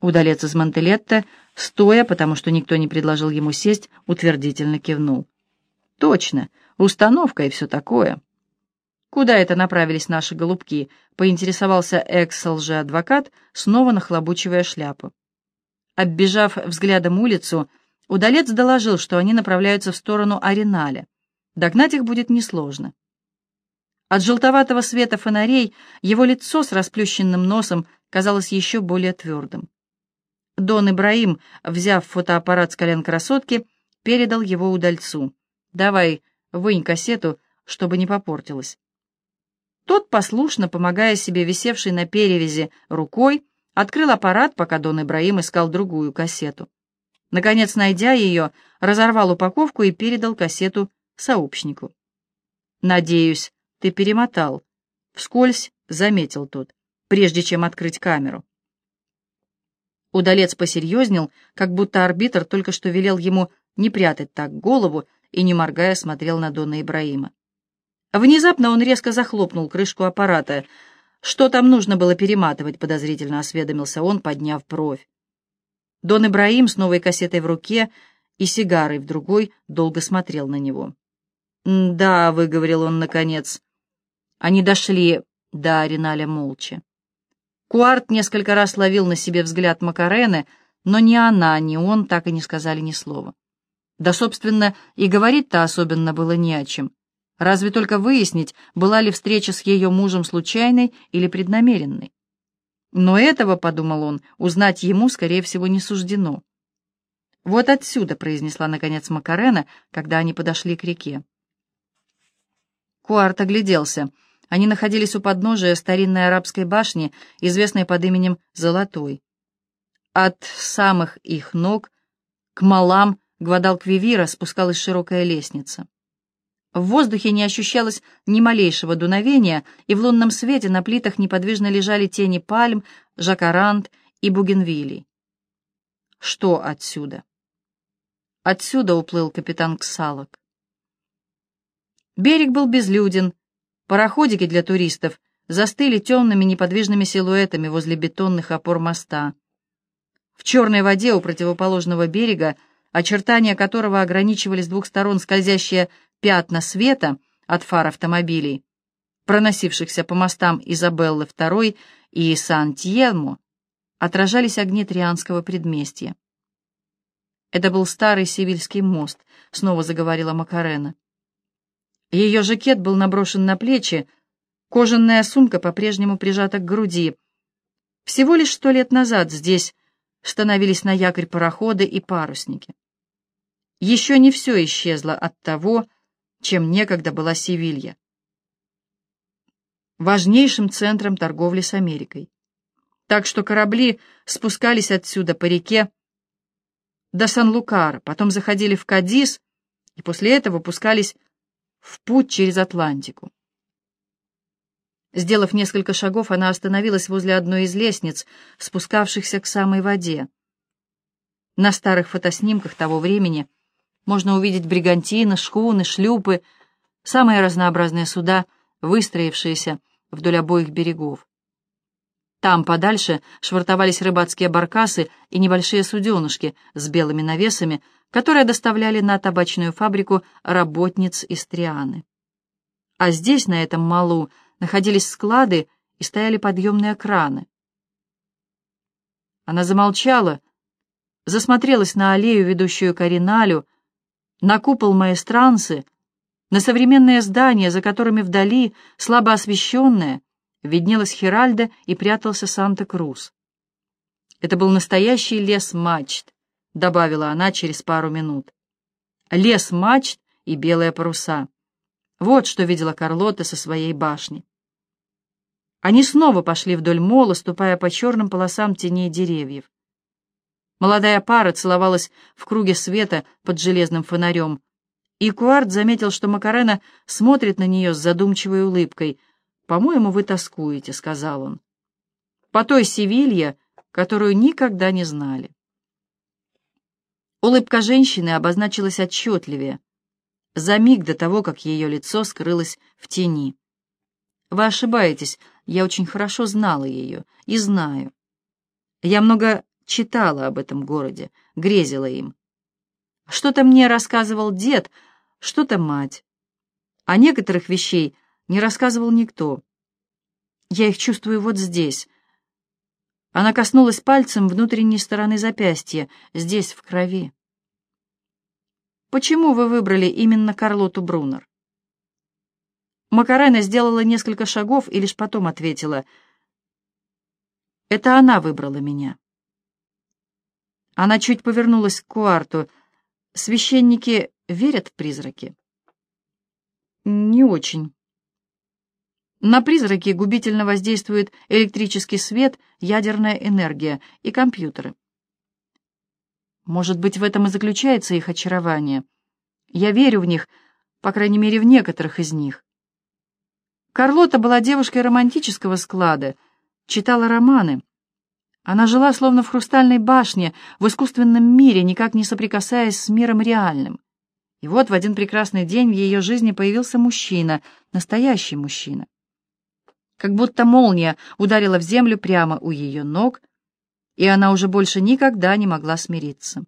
Удалец из Монтелетто, стоя, потому что никто не предложил ему сесть, утвердительно кивнул. «Точно, установка и все такое». «Куда это направились наши голубки?» — поинтересовался экс-лжеадвокат, снова нахлобучивая шляпу. Оббежав взглядом улицу, удалец доложил, что они направляются в сторону Ареналя. Догнать их будет несложно. От желтоватого света фонарей его лицо с расплющенным носом казалось еще более твердым. Дон Ибраим, взяв фотоаппарат с колен красотки, передал его удальцу. «Давай, вынь кассету, чтобы не попортилась». Тот, послушно, помогая себе висевшей на перевязи рукой, открыл аппарат, пока Дон Ибраим искал другую кассету. Наконец, найдя ее, разорвал упаковку и передал кассету сообщнику. «Надеюсь, ты перемотал», — вскользь заметил тот, прежде чем открыть камеру. Удалец посерьезнел, как будто арбитр только что велел ему не прятать так голову и, не моргая, смотрел на Дона Ибраима. Внезапно он резко захлопнул крышку аппарата. «Что там нужно было перематывать?» — подозрительно осведомился он, подняв бровь. Дон Ибраим с новой кассетой в руке и сигарой в другой долго смотрел на него. «Да», — выговорил он наконец. Они дошли до Ареналя молча. Куарт несколько раз ловил на себе взгляд Макарены, но ни она, ни он так и не сказали ни слова. Да, собственно, и говорить-то особенно было не о чем. Разве только выяснить, была ли встреча с ее мужем случайной или преднамеренной. Но этого, — подумал он, — узнать ему, скорее всего, не суждено. «Вот отсюда», — произнесла, наконец, Макарена, когда они подошли к реке. Куарт огляделся — они находились у подножия старинной арабской башни, известной под именем Золотой. От самых их ног к малам Гвадалквивира спускалась широкая лестница. В воздухе не ощущалось ни малейшего дуновения, и в лунном свете на плитах неподвижно лежали тени пальм, жакарант и бугенвилей. Что отсюда? Отсюда уплыл капитан Ксалок. Берег был безлюден, Пароходики для туристов застыли темными неподвижными силуэтами возле бетонных опор моста. В черной воде у противоположного берега, очертания которого ограничивали с двух сторон скользящие пятна света от фар автомобилей, проносившихся по мостам Изабеллы II и Сан-Тьелмо, отражались огни Трианского предместья. «Это был старый Сивильский мост», — снова заговорила Макарена. Ее жакет был наброшен на плечи, кожаная сумка по-прежнему прижата к груди. Всего лишь сто лет назад здесь становились на якорь пароходы и парусники. Еще не все исчезло от того, чем некогда была Севилья. Важнейшим центром торговли с Америкой. Так что корабли спускались отсюда по реке до Сан-Лукара, потом заходили в Кадис и после этого пускались в путь через Атлантику. Сделав несколько шагов, она остановилась возле одной из лестниц, спускавшихся к самой воде. На старых фотоснимках того времени можно увидеть бригантины, шхуны, шлюпы, самые разнообразные суда, выстроившиеся вдоль обоих берегов. Там подальше швартовались рыбацкие баркасы и небольшие суденышки с белыми навесами, которые доставляли на табачную фабрику работниц из Трианы. А здесь, на этом малу, находились склады и стояли подъемные краны. Она замолчала, засмотрелась на аллею, ведущую к Ариналю, на купол маэстрансы, на современные здания, за которыми вдали, слабо освещенные, виднелась Хиральда и прятался Санта-Крус. Это был настоящий лес мачт, — добавила она через пару минут. «Лес мачт и белые паруса. Вот что видела Карлота со своей башни». Они снова пошли вдоль мола, ступая по черным полосам теней деревьев. Молодая пара целовалась в круге света под железным фонарем, и Куарт заметил, что Макарена смотрит на нее с задумчивой улыбкой. «По-моему, вы тоскуете», — сказал он. «По той Севилье, которую никогда не знали». Улыбка женщины обозначилась отчетливее, за миг до того, как ее лицо скрылось в тени. «Вы ошибаетесь, я очень хорошо знала ее и знаю. Я много читала об этом городе, грезила им. Что-то мне рассказывал дед, что-то мать. А некоторых вещей не рассказывал никто. Я их чувствую вот здесь. Она коснулась пальцем внутренней стороны запястья, здесь, в крови. Почему вы выбрали именно Карлоту Брунер? Макарена сделала несколько шагов и лишь потом ответила. Это она выбрала меня. Она чуть повернулась к Куарту. Священники верят в призраки? Не очень. На призраки губительно воздействует электрический свет, ядерная энергия и компьютеры. Может быть, в этом и заключается их очарование. Я верю в них, по крайней мере, в некоторых из них. Карлота была девушкой романтического склада, читала романы. Она жила словно в хрустальной башне, в искусственном мире, никак не соприкасаясь с миром реальным. И вот в один прекрасный день в ее жизни появился мужчина, настоящий мужчина как будто молния ударила в землю прямо у ее ног, и она уже больше никогда не могла смириться.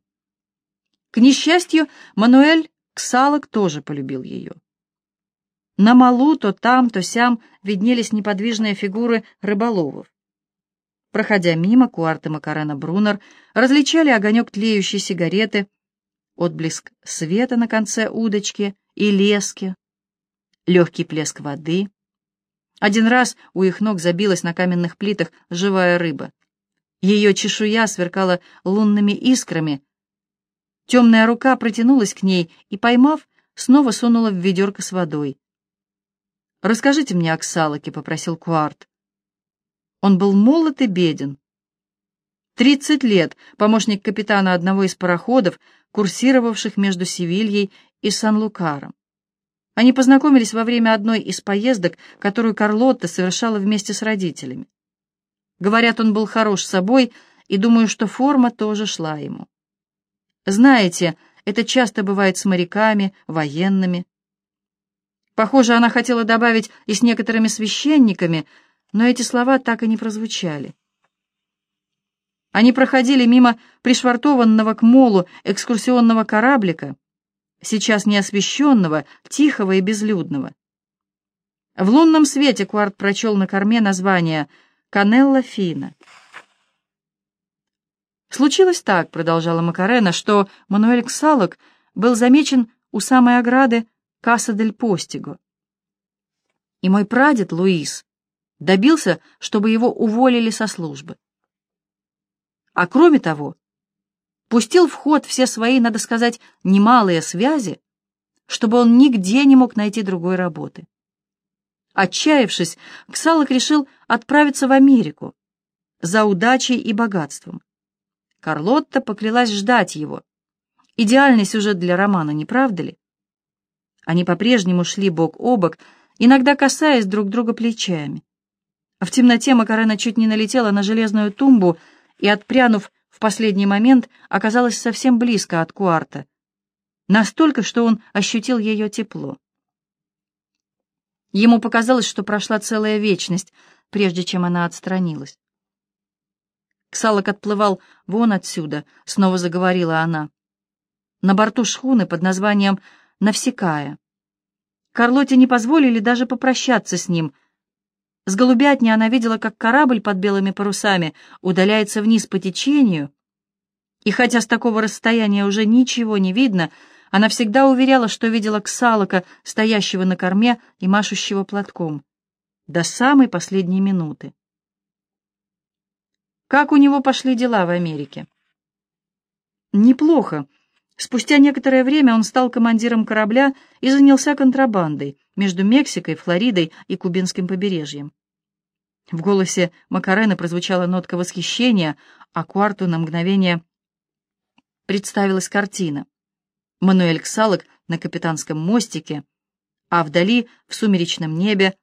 К несчастью, Мануэль Ксалок тоже полюбил ее. На малу то там, то сям виднелись неподвижные фигуры рыболовов. Проходя мимо, Куарт и Макарена Брунер различали огонек тлеющей сигареты, отблеск света на конце удочки и лески, легкий плеск воды — один раз у их ног забилась на каменных плитах живая рыба. Ее чешуя сверкала лунными искрами. Темная рука протянулась к ней и, поймав, снова сунула в ведерко с водой. «Расскажите мне о Ксалоке», — попросил Куарт. Он был молод и беден. Тридцать лет помощник капитана одного из пароходов, курсировавших между Севильей и Сан-Лукаром. Они познакомились во время одной из поездок, которую Карлотта совершала вместе с родителями. Говорят, он был хорош собой, и думаю, что форма тоже шла ему. Знаете, это часто бывает с моряками, военными. Похоже, она хотела добавить и с некоторыми священниками, но эти слова так и не прозвучали. Они проходили мимо пришвартованного к молу экскурсионного кораблика, сейчас неосвещенного, тихого и безлюдного. В лунном свете Кварт прочел на корме название «Канелла Фина». Случилось так, продолжала Макарена, что Мануэль Ксалок был замечен у самой ограды Каса дель Постиго. И мой прадед Луис добился, чтобы его уволили со службы. А кроме того, пустил в ход все свои, надо сказать, немалые связи, чтобы он нигде не мог найти другой работы. Отчаявшись, Ксалок решил отправиться в Америку за удачей и богатством. Карлотта поклялась ждать его. Идеальный сюжет для романа, не правда ли? Они по-прежнему шли бок о бок, иногда касаясь друг друга плечами. В темноте Макарена чуть не налетела на железную тумбу и, отпрянув последний момент оказалась совсем близко от Куарта, настолько, что он ощутил ее тепло. Ему показалось, что прошла целая вечность, прежде чем она отстранилась. Ксалок отплывал вон отсюда, снова заговорила она. На борту шхуны под названием «Навсекая». Карлоте не позволили даже попрощаться с ним, с голубятни она видела, как корабль под белыми парусами удаляется вниз по течению, и хотя с такого расстояния уже ничего не видно, она всегда уверяла, что видела Ксалока, стоящего на корме и машущего платком, до самой последней минуты. Как у него пошли дела в Америке? Неплохо. Спустя некоторое время он стал командиром корабля и занялся контрабандой между Мексикой, Флоридой и Кубинским побережьем. В голосе Макарены прозвучала нотка восхищения, а Куарту на мгновение представилась картина. Мануэль Ксалок на капитанском мостике, а вдали, в сумеречном небе,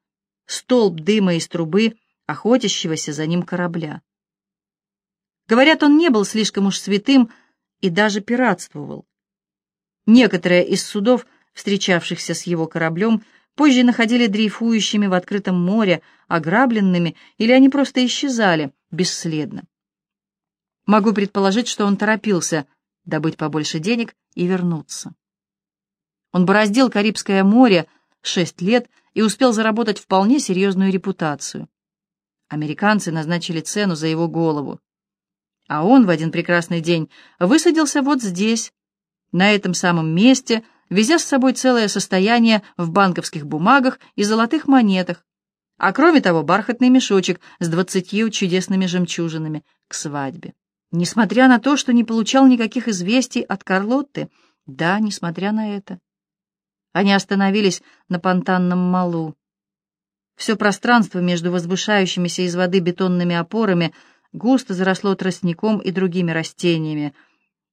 столб дыма из трубы, охотящегося за ним корабля. Говорят, он не был слишком уж святым и даже пиратствовал. Некоторые из судов, встречавшихся с его кораблем, позже находили дрейфующими в открытом море, ограбленными, или они просто исчезали бесследно. Могу предположить, что он торопился добыть побольше денег и вернуться. Он бороздил Карибское море шесть лет и успел заработать вполне серьезную репутацию. Американцы назначили цену за его голову. А он в один прекрасный день высадился вот здесь, на этом самом месте, везя с собой целое состояние в банковских бумагах и золотых монетах, а кроме того бархатный мешочек с двадцатью чудесными жемчужинами к свадьбе. Несмотря на то, что не получал никаких известий от Карлотты, да, несмотря на это. Они остановились на понтанном малу. Все пространство между возвышающимися из воды бетонными опорами густо заросло тростником и другими растениями.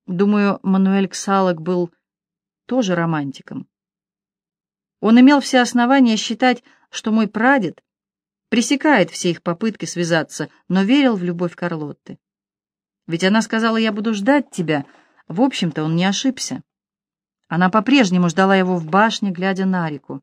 Думаю, Мануэль Ксалок был тоже романтиком. Он имел все основания считать, что мой прадед пресекает все их попытки связаться, но верил в любовь Карлотты. Ведь она сказала, я буду ждать тебя. В общем-то, он не ошибся. Она по-прежнему ждала его в башне, глядя на реку.